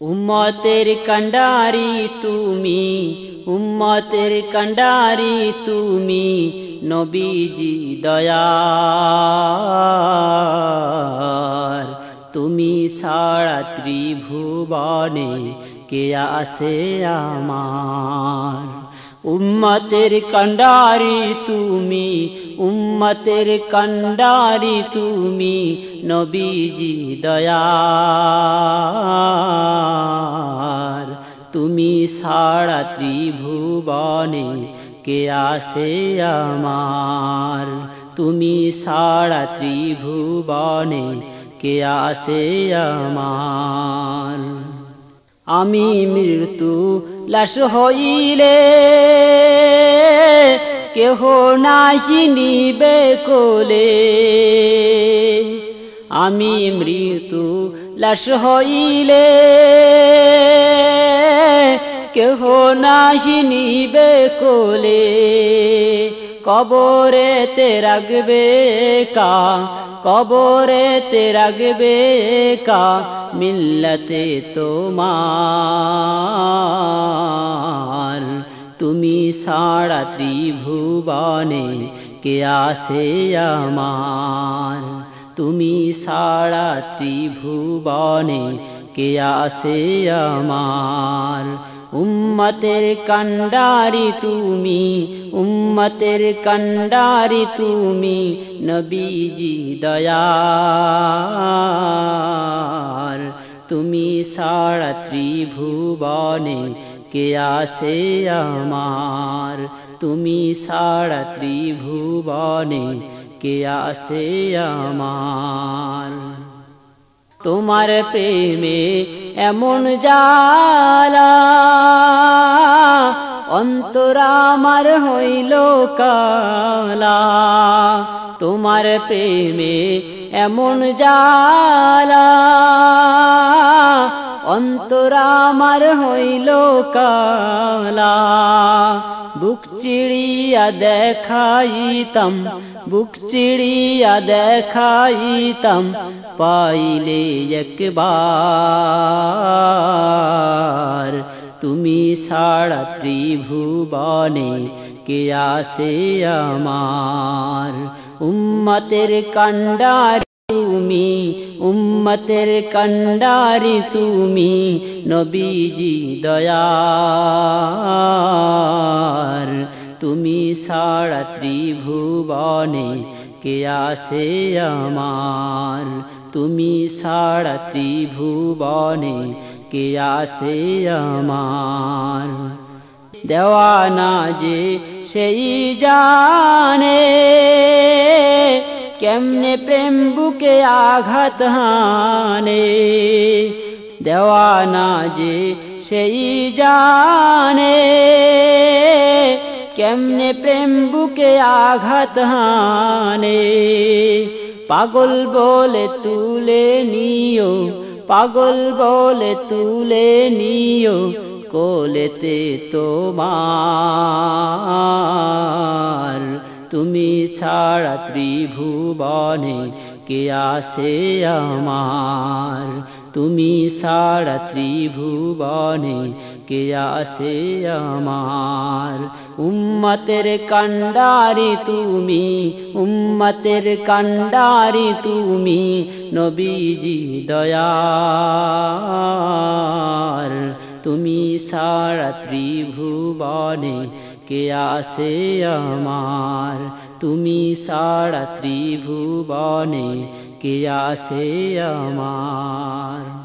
উম্মতের কন্ডারি তুমি উম্মতের কন্ডারি তুমি নবীজি দয়ার তুমি সারা ত্রিভুবনে কে আসে আমার? উম্মতের কন্ডারি তুমি, উম্মতের কন্ডারি তুমি, নবীজি দয়ার তুমি সারা ত্রিভুবনে কে আসে আমার? তুমি সারা ত্রিভুবনে কে আসে আমার? আমি মৃত্যু লাশ হইলে কেহ নাহি নিবে কোলে। আমি মৃত্যু লাশ হইলে কেহ নাহি নিবে কোলে। কবরেতে রাখবে কা, কবরেতে রাখবে কা, মিল্লতে তোমার। তুমি সারা ত্রিভুবনে কে আসে আমার? তুমি সারা ত্রিভুবনে কে আসে আমার? উম্মতের কন্ডারি তুমি, উম্মতের কন্ডারি তুমি, নবীজি দয়ার তুমি সারা ত্রিভুবনে কে আসে আমার? তুমি সারা ত্রিভুবনে কে আসে আমার? তোমার প্রেমে এমন জালা অন্তরামার হইল কালা। তোমার প্রেমে এমন জালা অন্তরামার হইল কালা। বুক চিড়িয়া দেখাইতাম, বুক চিড়িয়া দেখাইতাম, পাইলে একবার। তুমি সারা ত্রিভুবনে কে আসে আমার? উম্মতের কন্ডারি তুমি, উম্মতের কন্ডারি তুমি, নবীজি দয়ার। তুমি সারা ত্রিভুবনে কে আসে আমার? তুমি সারা ত্রিভুবনে কে আসে আমার? দেওয়ানা যে সেই জানে কেমনে প্রেম বুকে আঘাত হানে? দেওয়ানা যে সেই জানে। কেমনে প্রেম বুকে আঘাত হানে? পাগল বলে তুলে নিও, পাগল বলে তুলে নিও কোলেতে তোমার। তুমি ছাড়া ত্রিভুবনে কে আসে আমার? তুমি সারা ত্রিভুবনে কে আসে আমার? উম্মতের কন্ডারি তুমি, উম্মতের কন্ডারি তুমি, নবীজি দয়ার। তুমি সারা ত্রিভুবনে কে আসে আমার। তুমি সারা ত্রিভুবনে কে আসে আমার?